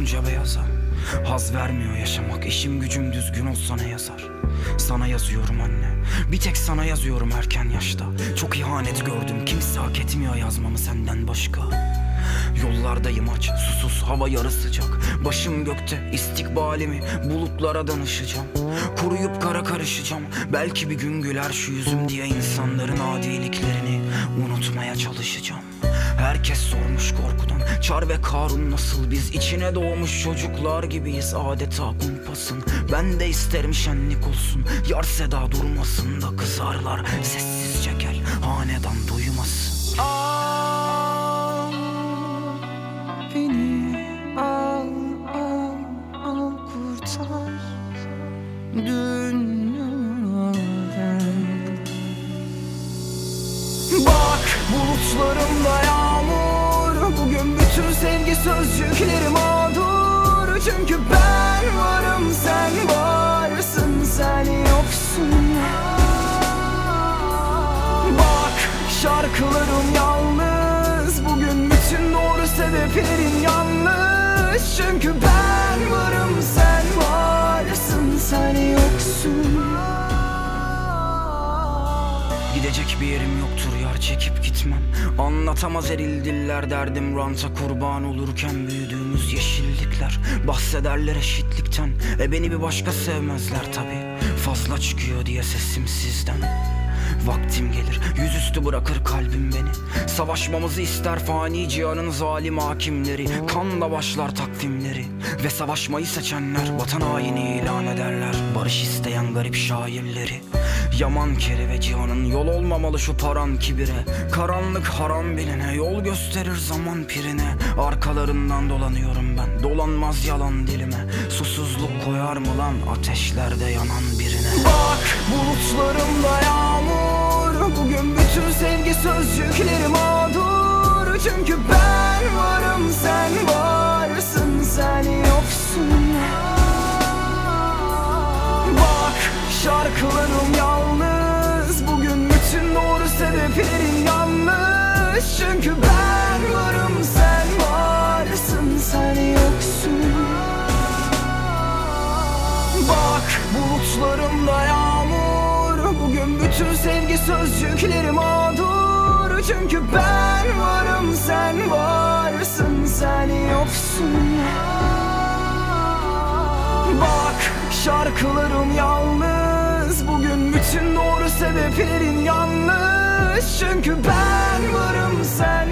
yonca beyaza. Haz vermiyor yaşamak. İşim gücüm düzgün olsa ne yazar? Sana yazıyorum anne. Bir tek sana yazıyorum erken yaşta. Çok ihanet gördüm. Kimse hak etmiyor yazmamı senden başka. Yollardayım aç. Susuz hava yarı sıcak. Başım gökte. İstikbalimi bulutlara danışacağım. Kuruyup kara karışacağım. Belki bir gün güler şu yüzüm diye insanların adiliklerini unutmaya çalışacağım Herkes sormuş korkudan. Çar ve Karun nasıl biz? İçine doğmuş çocuklar gibiyiz. Adeta kumpasın. Ben de isterim şenlik olsun. Yar seda durmasın da kızarlar. Sessizce gel hanedan duymasın Al beni al al al kurtar. Dünyadan sözcükleri mağdur Çünkü ben varım sen varsın Gidecek bir yerim yoktur yar çekip gitmem. Anlatamaz eril diller derdim ranta kurban olurken büyüdüğümüz yeşillikler. Bahsederler eşitlikten e beni bir başka sevmezler tabi Fazla çıkıyor diye sesim sizden. Vaktim gelir yüzüstü bırakır kalbim beni. Savaşmamızı ister fani cihanın zalim hakimleri. Kanla başlar takvimleri Ve savaşmayı seçenler vatan haini ilan ederler. Barış isteyen garip şairleri Yaman kere ve cihanın yol olmamalı şu paran kibire. Karanlık haram biline yol gösterir zaman pirine. Arkalarından dolanıyorum ben dolanmaz yalan dilime. Susuzluk koyar mı lan ateşlerde yanan birine? Bak bulutlarımda yağmur. Bugün bütün sevgi sözcükleri mağdur. Çünkü ben Bütün sevgi sözcükleri mağdur Çünkü ben varım sen varsın sen yoksun. Bak şarkılarım yalnız. Bugün bütün doğru sebeplerin yanlış. Çünkü ben varım sen